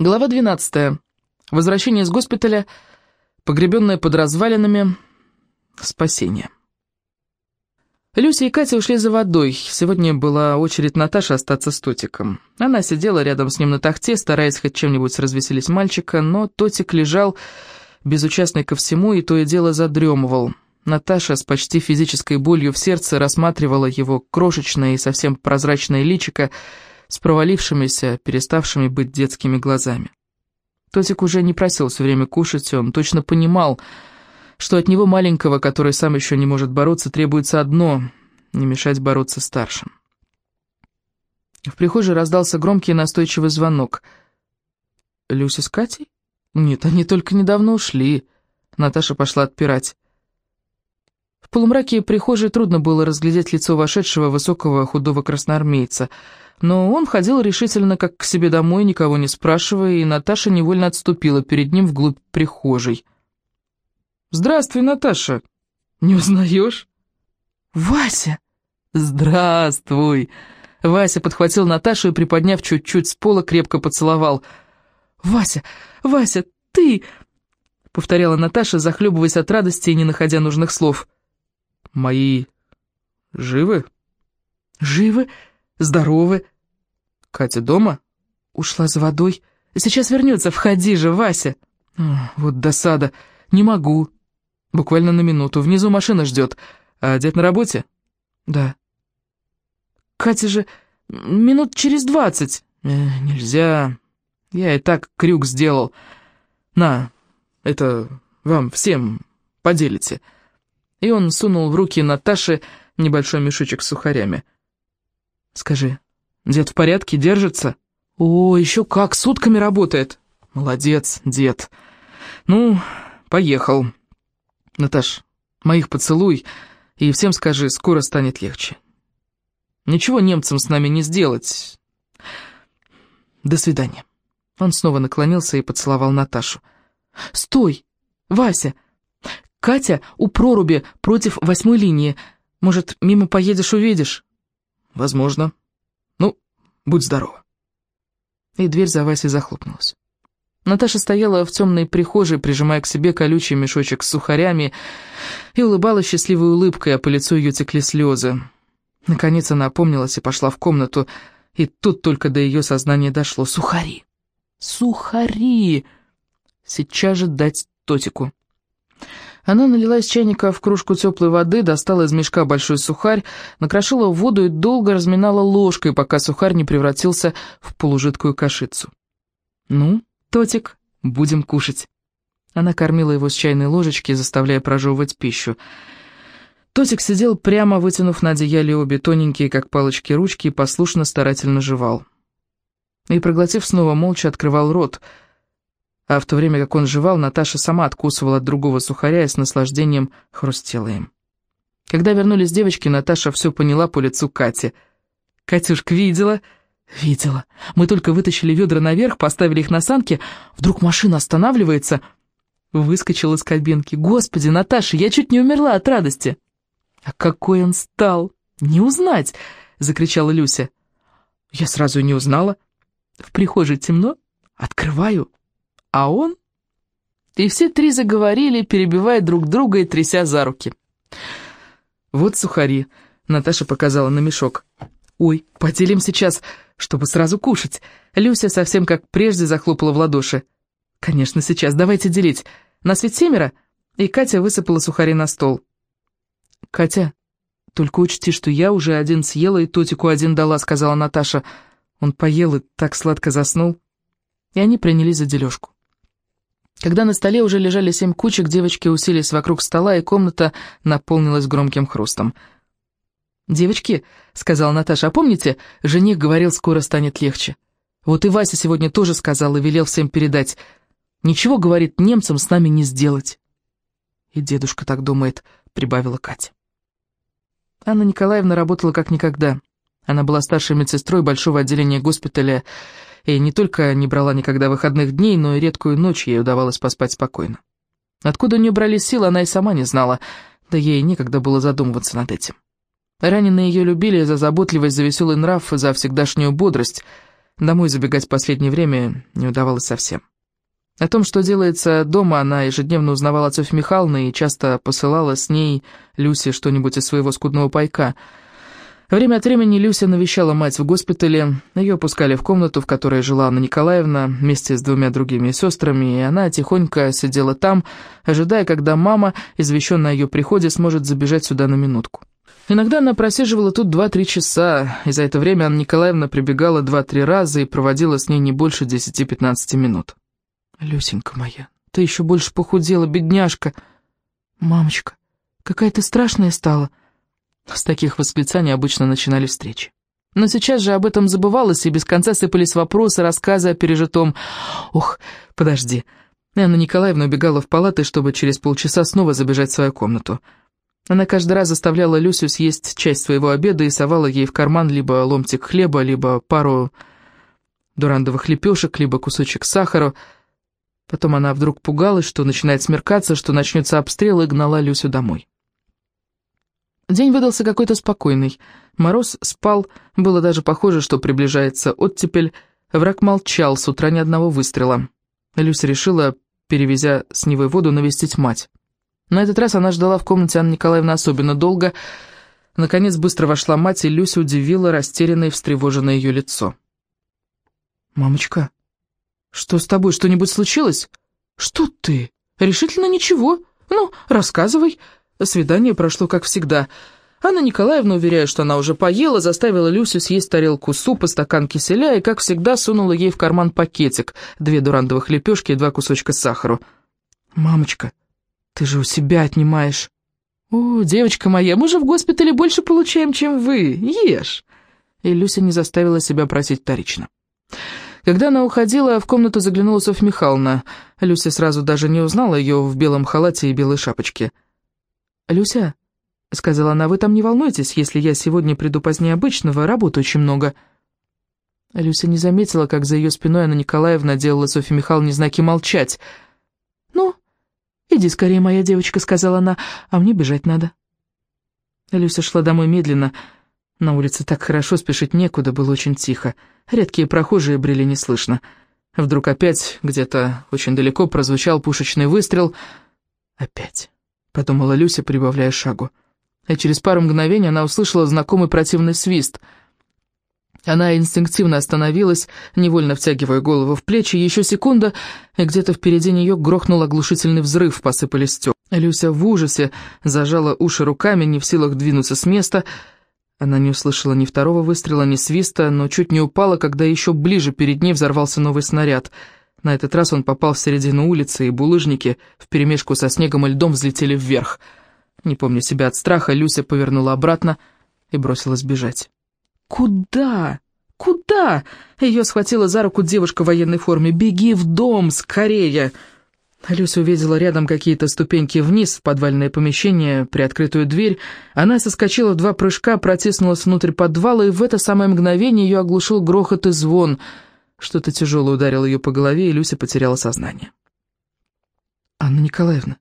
Глава 12. Возвращение из госпиталя, погребенное под развалинами, спасение. Люся и Катя ушли за водой. Сегодня была очередь Наташи остаться с Тотиком. Она сидела рядом с ним на тахте, стараясь хоть чем-нибудь развеселить мальчика, но Тотик лежал безучастный ко всему и то и дело задремывал. Наташа с почти физической болью в сердце рассматривала его крошечное и совсем прозрачное личико, с провалившимися, переставшими быть детскими глазами. Тотик уже не просил все время кушать, он точно понимал, что от него маленького, который сам еще не может бороться, требуется одно — не мешать бороться старшим. В прихожей раздался громкий и настойчивый звонок. «Люся с Катей? Нет, они только недавно ушли». Наташа пошла отпирать. В полумраке прихожей трудно было разглядеть лицо вошедшего высокого худого красноармейца — но он входил решительно как к себе домой, никого не спрашивая, и Наташа невольно отступила перед ним вглубь прихожей. «Здравствуй, Наташа! Не узнаешь?» «Вася!» «Здравствуй!» Вася подхватил Наташу и, приподняв чуть-чуть с пола, крепко поцеловал. «Вася! Вася, ты!» — повторяла Наташа, захлебываясь от радости и не находя нужных слов. «Мои живы?» «Живы, здоровы, Катя дома? Ушла за водой. Сейчас вернется, входи же, Вася. вот досада. Не могу. Буквально на минуту. Внизу машина ждет. А дед на работе? Да. Катя же минут через двадцать. Э, нельзя. Я и так крюк сделал. На, это вам всем поделите. И он сунул в руки Наташи небольшой мешочек с сухарями. Скажи, Дед в порядке, держится? О, еще как, сутками работает. Молодец, дед. Ну, поехал. Наташ, моих поцелуй, и всем скажи, скоро станет легче. Ничего немцам с нами не сделать. До свидания. Он снова наклонился и поцеловал Наташу. «Стой! Вася! Катя у проруби против восьмой линии. Может, мимо поедешь, увидишь?» «Возможно», Будь здорова». И дверь за Васей захлопнулась. Наташа стояла в темной прихожей, прижимая к себе колючий мешочек с сухарями, и улыбалась счастливой улыбкой, а по лицу ее текли слезы. Наконец она опомнилась и пошла в комнату, и тут только до ее сознания дошло. «Сухари! Сухари! Сейчас же дать Тотику!» Она налила из чайника в кружку теплой воды, достала из мешка большой сухарь, накрошила воду и долго разминала ложкой, пока сухарь не превратился в полужидкую кашицу. «Ну, Тотик, будем кушать». Она кормила его с чайной ложечки, заставляя прожевывать пищу. Тотик сидел прямо, вытянув на одеяле обе тоненькие, как палочки, ручки и послушно старательно жевал. И, проглотив снова, молча открывал рот — а в то время как он жевал, Наташа сама откусывала от другого сухаря и с наслаждением хрустела им. Когда вернулись девочки, Наташа все поняла по лицу Кати. «Катюшка, видела?» «Видела. Мы только вытащили ведра наверх, поставили их на санки, вдруг машина останавливается». Выскочил из кабинки. «Господи, Наташа, я чуть не умерла от радости!» «А какой он стал! Не узнать!» — закричала Люся. Я сразу не узнала. В прихожей темно. Открываю, а он... И все три заговорили, перебивая друг друга и тряся за руки. «Вот сухари», — Наташа показала на мешок. «Ой, поделим сейчас, чтобы сразу кушать». Люся совсем как прежде захлопала в ладоши. «Конечно, сейчас, давайте делить. Нас ведь семеро?» И Катя высыпала сухари на стол. «Катя, только учти, что я уже один съела и Тотику один дала», — сказала Наташа. Он поел и так сладко заснул. И они принялись за дележку. Когда на столе уже лежали семь кучек, девочки уселись вокруг стола, и комната наполнилась громким хрустом. «Девочки», — сказала Наташа, — «а помните, жених говорил, скоро станет легче? Вот и Вася сегодня тоже сказал и велел всем передать. Ничего, говорит, немцам с нами не сделать». «И дедушка так думает», — прибавила Катя. Анна Николаевна работала как никогда. Она была старшей медсестрой большого отделения госпиталя и не только не брала никогда выходных дней, но и редкую ночь ей удавалось поспать спокойно. Откуда у нее брались силы, она и сама не знала, да ей некогда было задумываться над этим. Раненые ее любили за заботливость, за веселый нрав, за всегдашнюю бодрость. Домой забегать в последнее время не удавалось совсем. О том, что делается дома, она ежедневно узнавала от Софьи Михайловны и часто посылала с ней Люсе что-нибудь из своего скудного пайка. Время от времени Люся навещала мать в госпитале, ее пускали в комнату, в которой жила Анна Николаевна, вместе с двумя другими сестрами, и она тихонько сидела там, ожидая, когда мама, извещенная о ее приходе, сможет забежать сюда на минутку. Иногда она просиживала тут два-три часа, и за это время Анна Николаевна прибегала два-три раза и проводила с ней не больше десяти-пятнадцати минут. «Люсенька моя, ты еще больше похудела, бедняжка!» «Мамочка, какая ты страшная стала!» С таких восклицаний обычно начинали встречи. Но сейчас же об этом забывалось, и без конца сыпались вопросы, рассказы о пережитом. «Ух, подожди!» Анна Николаевна убегала в палаты, чтобы через полчаса снова забежать в свою комнату. Она каждый раз заставляла Люсю съесть часть своего обеда и совала ей в карман либо ломтик хлеба, либо пару дурандовых лепешек, либо кусочек сахара — Потом она вдруг пугалась, что начинает смеркаться, что начнется обстрел, и гнала Люсю домой. День выдался какой-то спокойный. Мороз спал, было даже похоже, что приближается оттепель. Враг молчал, с утра ни одного выстрела. Люся решила, перевезя с Невой воду, навестить мать. На этот раз она ждала в комнате Анны Николаевны особенно долго. Наконец быстро вошла мать, и Люся удивила растерянное и встревоженное ее лицо. «Мамочка, «Что с тобой, что-нибудь случилось?» «Что ты? Решительно ничего. Ну, рассказывай». Свидание прошло как всегда. Анна Николаевна, уверяя, что она уже поела, заставила Люсю съесть тарелку супа, стакан киселя и, как всегда, сунула ей в карман пакетик, две дурандовых лепешки и два кусочка сахару. «Мамочка, ты же у себя отнимаешь». «О, девочка моя, мы же в госпитале больше получаем, чем вы. Ешь». И Люся не заставила себя просить вторично. Когда она уходила, в комнату заглянула Софья Михайловна. Люся сразу даже не узнала ее в белом халате и белой шапочке. «Люся», — сказала она, — «вы там не волнуйтесь, если я сегодня приду позднее обычного, работы очень много». Люся не заметила, как за ее спиной Анна Николаевна делала Софье Михайловне знаки молчать. «Ну, иди скорее, моя девочка», — сказала она, — «а мне бежать надо». Люся шла домой медленно, — на улице так хорошо, спешить некуда, было очень тихо. Редкие прохожие брели неслышно. Вдруг опять где-то очень далеко прозвучал пушечный выстрел. «Опять», — подумала Люся, прибавляя шагу. И через пару мгновений она услышала знакомый противный свист. Она инстинктивно остановилась, невольно втягивая голову в плечи. Еще секунда, и где-то впереди нее грохнул оглушительный взрыв, посыпались стекла. Люся в ужасе зажала уши руками, не в силах двинуться с места — она не услышала ни второго выстрела, ни свиста, но чуть не упала, когда еще ближе перед ней взорвался новый снаряд. На этот раз он попал в середину улицы, и булыжники вперемешку со снегом и льдом взлетели вверх. Не помня себя от страха, Люся повернула обратно и бросилась бежать. «Куда? Куда?» Ее схватила за руку девушка в военной форме. «Беги в дом, скорее!» Люся увидела рядом какие-то ступеньки вниз, в подвальное помещение, приоткрытую дверь. Она соскочила в два прыжка, протиснулась внутрь подвала, и в это самое мгновение ее оглушил грохот и звон. Что-то тяжелое ударило ее по голове, и Люся потеряла сознание. «Анна Николаевна,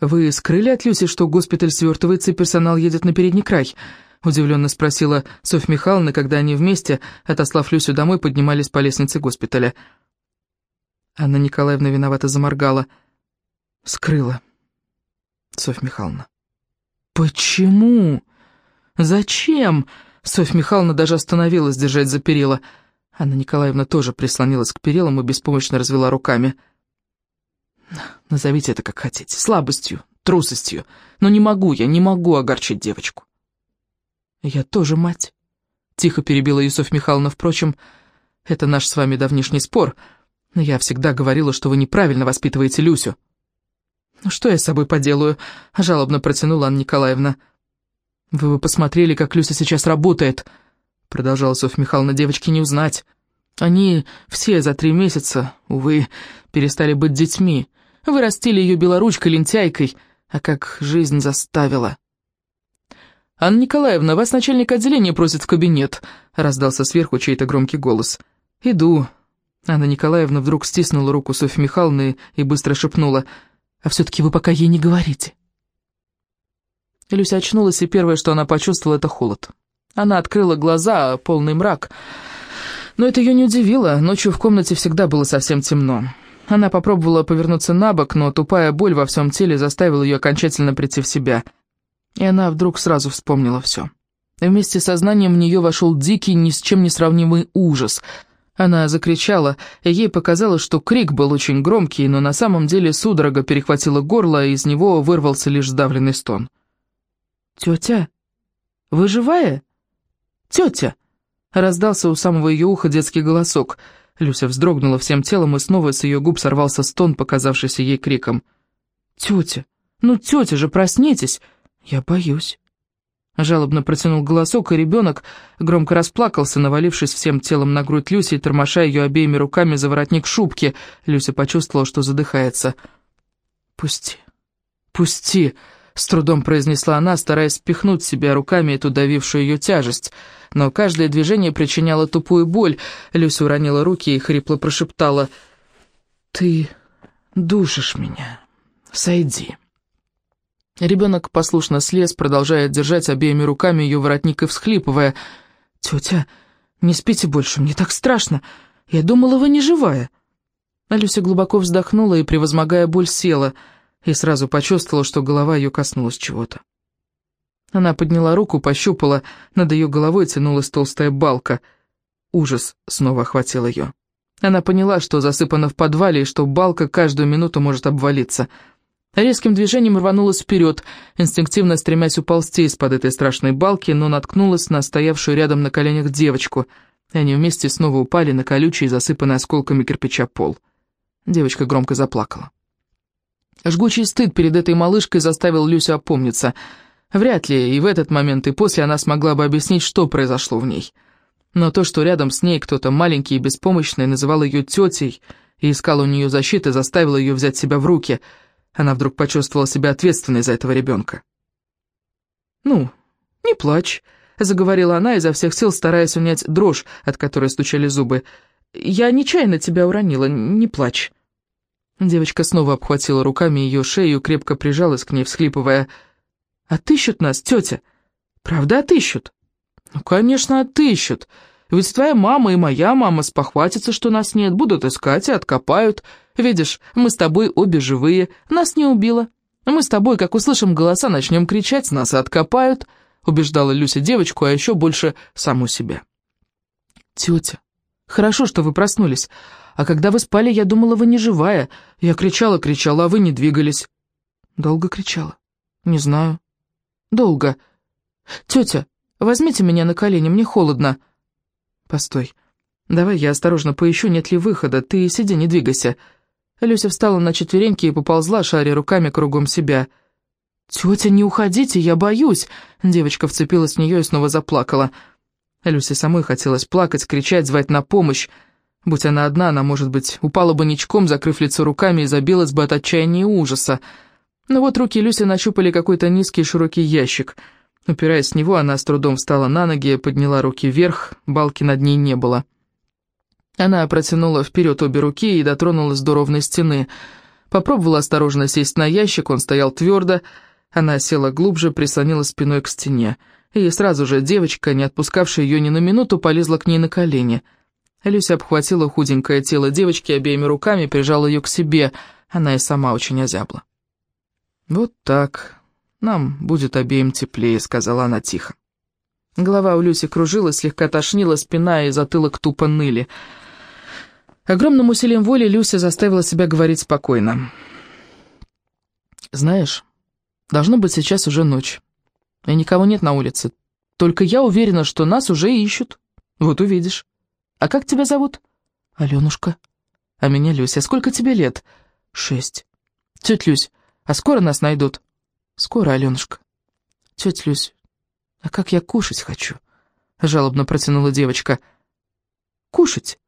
вы скрыли от Люси, что госпиталь свертывается и персонал едет на передний край?» — удивленно спросила Софья Михайловна, когда они вместе, отослав Люсю домой, поднимались по лестнице госпиталя. Анна Николаевна виновато заморгала. Скрыла. Софья Михайловна. «Почему? Зачем?» Софья Михайловна даже остановилась держать за перила. Анна Николаевна тоже прислонилась к перилам и беспомощно развела руками. «Назовите это как хотите. Слабостью, трусостью. Но не могу я, не могу огорчить девочку». «Я тоже мать», — тихо перебила Юсоф Михайловна. «Впрочем, это наш с вами давнишний спор». Я всегда говорила, что вы неправильно воспитываете Люсю». «Ну что я с собой поделаю?» — жалобно протянула Анна Николаевна. «Вы бы посмотрели, как Люся сейчас работает», — продолжала Софья Михайловна, девочки не узнать. «Они все за три месяца, увы, перестали быть детьми. Вы растили ее белоручкой, лентяйкой, а как жизнь заставила». «Анна Николаевна, вас начальник отделения просит в кабинет», — раздался сверху чей-то громкий голос. «Иду», Анна Николаевна вдруг стиснула руку Софьи Михайловны и быстро шепнула, «А все-таки вы пока ей не говорите». Люся очнулась, и первое, что она почувствовала, это холод. Она открыла глаза, полный мрак. Но это ее не удивило, ночью в комнате всегда было совсем темно. Она попробовала повернуться на бок, но тупая боль во всем теле заставила ее окончательно прийти в себя. И она вдруг сразу вспомнила все. И вместе с сознанием в нее вошел дикий, ни с чем не сравнимый ужас. Она закричала, и ей показалось, что крик был очень громкий, но на самом деле судорога перехватила горло, и из него вырвался лишь сдавленный стон. «Тетя, вы живая? Тетя!» Раздался у самого ее уха детский голосок. Люся вздрогнула всем телом, и снова с ее губ сорвался стон, показавшийся ей криком. «Тетя! Ну, тетя же, проснитесь! Я боюсь!» Жалобно протянул голосок, и ребенок громко расплакался, навалившись всем телом на грудь Люси и тормоша ее обеими руками за воротник шубки. Люся почувствовала, что задыхается. «Пусти, пусти!» — с трудом произнесла она, стараясь спихнуть себя руками эту давившую ее тяжесть. Но каждое движение причиняло тупую боль. Люся уронила руки и хрипло прошептала. «Ты душишь меня. Сойди». Ребенок послушно слез, продолжая держать обеими руками ее воротник и всхлипывая. «Тетя, не спите больше, мне так страшно. Я думала, вы не живая». Алюся глубоко вздохнула и, превозмогая боль, села, и сразу почувствовала, что голова ее коснулась чего-то. Она подняла руку, пощупала, над ее головой тянулась толстая балка. Ужас снова охватил ее. Она поняла, что засыпана в подвале, и что балка каждую минуту может обвалиться — Резким движением рванулась вперед, инстинктивно стремясь уползти из-под этой страшной балки, но наткнулась на стоявшую рядом на коленях девочку, и они вместе снова упали на колючий, засыпанный осколками кирпича пол. Девочка громко заплакала. Жгучий стыд перед этой малышкой заставил Люсю опомниться. Вряд ли и в этот момент, и после она смогла бы объяснить, что произошло в ней. Но то, что рядом с ней кто-то маленький и беспомощный называл ее тетей и искал у нее защиты, заставило ее взять себя в руки — она вдруг почувствовала себя ответственной за этого ребенка. «Ну, не плачь», — заговорила она, изо всех сил стараясь унять дрожь, от которой стучали зубы. «Я нечаянно тебя уронила, не плачь». Девочка снова обхватила руками ее шею, крепко прижалась к ней, всхлипывая. «Отыщут нас, тетя? Правда отыщут?» «Ну, конечно, отыщут. Ведь твоя мама и моя мама спохватятся, что нас нет, будут искать и откопают. Видишь, мы с тобой обе живые, нас не убило. Мы с тобой, как услышим голоса, начнем кричать, нас откопают», — убеждала Люся девочку, а еще больше саму себя. «Тетя, хорошо, что вы проснулись. А когда вы спали, я думала, вы не живая. Я кричала-кричала, а вы не двигались». «Долго кричала?» «Не знаю». «Долго. Тетя, возьмите меня на колени, мне холодно». «Постой. Давай я осторожно поищу, нет ли выхода. Ты сиди, не двигайся». Люся встала на четвереньки и поползла, шаря руками кругом себя. «Тетя, не уходите, я боюсь!» Девочка вцепилась в нее и снова заплакала. Люсе самой хотелось плакать, кричать, звать на помощь. Будь она одна, она, может быть, упала бы ничком, закрыв лицо руками, и забилась бы от отчаяния и ужаса. Но вот руки Люси нащупали какой-то низкий широкий ящик — Упираясь с него, она с трудом встала на ноги, подняла руки вверх, балки над ней не было. Она протянула вперед обе руки и дотронулась до ровной стены. Попробовала осторожно сесть на ящик, он стоял твердо. Она села глубже, прислонила спиной к стене. И сразу же девочка, не отпускавшая ее ни на минуту, полезла к ней на колени. Люся обхватила худенькое тело девочки обеими руками, прижала ее к себе. Она и сама очень озябла. «Вот так», «Нам будет обеим теплее», — сказала она тихо. Голова у Люси кружилась, слегка тошнила, спина и затылок тупо ныли. Огромным усилием воли Люся заставила себя говорить спокойно. «Знаешь, должно быть сейчас уже ночь, и никого нет на улице. Только я уверена, что нас уже ищут. Вот увидишь. А как тебя зовут?» «Аленушка». «А меня Люся. Сколько тебе лет?» «Шесть». «Тетя Люсь, а скоро нас найдут?» «Скоро, Аленушка». «Тетя Люсь, а как я кушать хочу?» — жалобно протянула девочка. «Кушать?»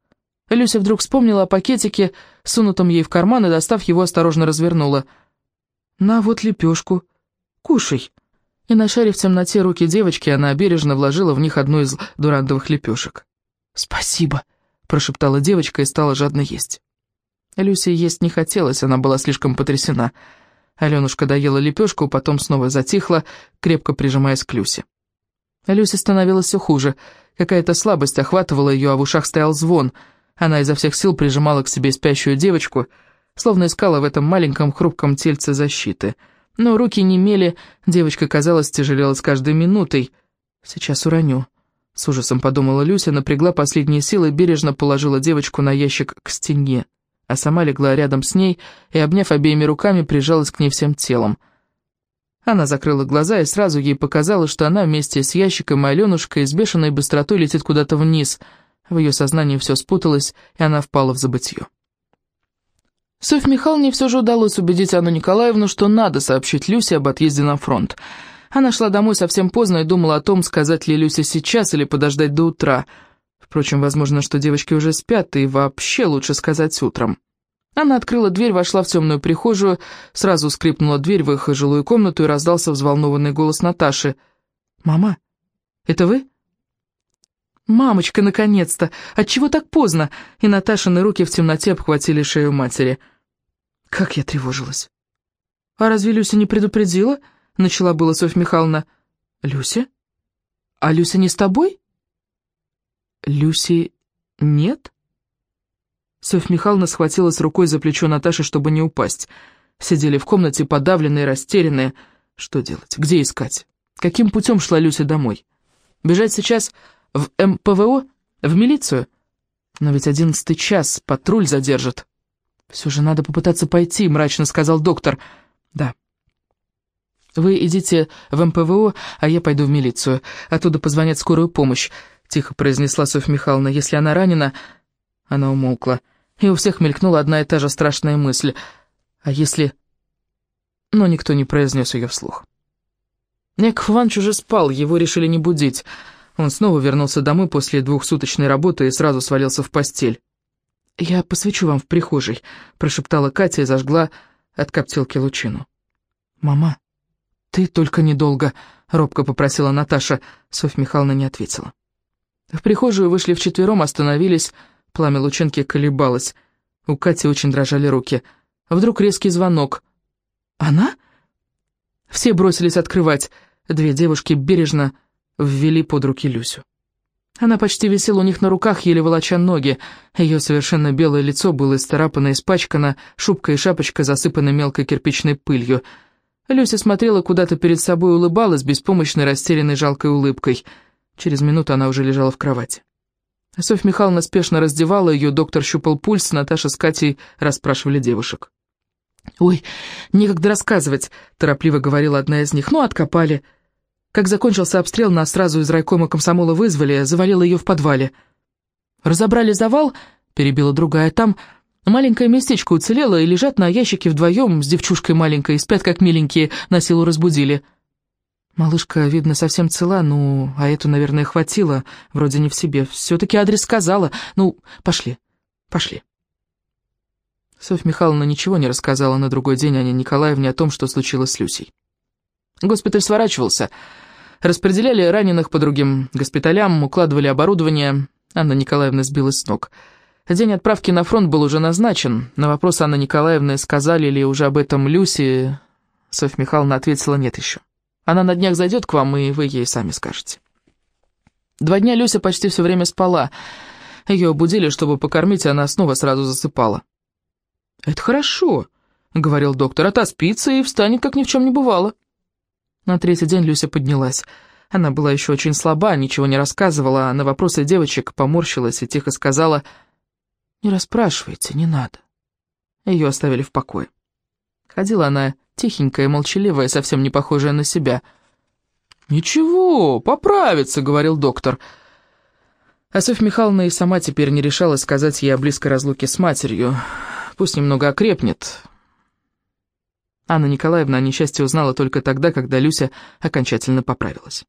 Люся вдруг вспомнила о пакетике, сунутом ей в карман, и, достав его, осторожно развернула. «На вот лепешку. Кушай». И, нашарив в темноте руки девочки, она бережно вложила в них одну из дурандовых лепешек. «Спасибо», — прошептала девочка и стала жадно есть. Люсе есть не хотелось, она была слишком потрясена. Аленушка доела лепешку, потом снова затихла, крепко прижимаясь к Люсе. Люсе становилось все хуже. Какая-то слабость охватывала ее, а в ушах стоял звон. Она изо всех сил прижимала к себе спящую девочку, словно искала в этом маленьком хрупком тельце защиты. Но руки не мели, девочка, казалось, тяжелела с каждой минутой. «Сейчас уроню», — с ужасом подумала Люся, напрягла последние силы и бережно положила девочку на ящик к стене, а сама легла рядом с ней и, обняв обеими руками, прижалась к ней всем телом. Она закрыла глаза, и сразу ей показалось, что она вместе с ящиком и Аленушкой с бешеной быстротой летит куда-то вниз. В ее сознании все спуталось, и она впала в забытье. Софье Михайловне все же удалось убедить Анну Николаевну, что надо сообщить Люсе об отъезде на фронт. Она шла домой совсем поздно и думала о том, сказать ли Люсе сейчас или подождать до утра. Впрочем, возможно, что девочки уже спят, и вообще лучше сказать утром. Она открыла дверь, вошла в темную прихожую, сразу скрипнула дверь в их жилую комнату и раздался взволнованный голос Наташи. «Мама, это вы?» «Мамочка, наконец-то! Отчего так поздно?» И Наташины руки в темноте обхватили шею матери. Как я тревожилась. «А разве Люся не предупредила?» — начала была Софья Михайловна. «Люся? А Люся не с тобой?» «Люси нет?» Софья Михайловна схватилась рукой за плечо Наташи, чтобы не упасть. Сидели в комнате подавленные, растерянные. Что делать? Где искать? Каким путем шла Люся домой? Бежать сейчас в МПВО? В милицию? Но ведь одиннадцатый час, патруль задержит. «Все же надо попытаться пойти», — мрачно сказал доктор. «Да». «Вы идите в МПВО, а я пойду в милицию. Оттуда позвонят скорую помощь», — тихо произнесла Софья Михайловна. «Если она ранена...» Она умолкла и у всех мелькнула одна и та же страшная мысль. А если... Но никто не произнес ее вслух. Яков Иванович уже спал, его решили не будить. Он снова вернулся домой после двухсуточной работы и сразу свалился в постель. «Я посвечу вам в прихожей», — прошептала Катя и зажгла от коптилки лучину. «Мама, ты только недолго», — робко попросила Наташа. Софья Михайловна не ответила. В прихожую вышли вчетвером, остановились, Пламя лучинки колебалось. У Кати очень дрожали руки. Вдруг резкий звонок. «Она?» Все бросились открывать. Две девушки бережно ввели под руки Люсю. Она почти висела у них на руках, еле волоча ноги. Ее совершенно белое лицо было исцарапано испачкано, шубка и шапочка засыпаны мелкой кирпичной пылью. Люся смотрела куда-то перед собой улыбалась беспомощной, растерянной, жалкой улыбкой. Через минуту она уже лежала в кровати. Софья Михайловна спешно раздевала ее, доктор щупал пульс, Наташа с Катей расспрашивали девушек. «Ой, некогда рассказывать», — торопливо говорила одна из них. «Ну, откопали. Как закончился обстрел, нас сразу из райкома комсомола вызвали, завалило ее в подвале». «Разобрали завал?» — перебила другая. «Там маленькое местечко уцелело, и лежат на ящике вдвоем с девчушкой маленькой, спят как миленькие, на силу разбудили». Малышка, видно, совсем цела, ну, а эту, наверное, хватило, вроде не в себе. Все-таки адрес сказала. Ну, пошли, пошли. Софья Михайловна ничего не рассказала на другой день Ане Николаевне о том, что случилось с Люсей. Госпиталь сворачивался. Распределяли раненых по другим госпиталям, укладывали оборудование. Анна Николаевна сбилась с ног. День отправки на фронт был уже назначен. На вопрос Анны Николаевны, сказали ли уже об этом Люси, Софья Михайловна ответила «нет еще». Она на днях зайдет к вам, и вы ей сами скажете. Два дня Люся почти все время спала. Ее будили, чтобы покормить, и она снова сразу засыпала. «Это хорошо», — говорил доктор, — «отоспится и встанет, как ни в чем не бывало». На третий день Люся поднялась. Она была еще очень слаба, ничего не рассказывала, а на вопросы девочек поморщилась и тихо сказала, «Не расспрашивайте, не надо». Ее оставили в покое. Ходила она тихенькая, молчаливая, совсем не похожая на себя. «Ничего, поправится», — говорил доктор. А Софья Михайловна и сама теперь не решалась сказать ей о близкой разлуке с матерью. Пусть немного окрепнет. Анна Николаевна о несчастье узнала только тогда, когда Люся окончательно поправилась.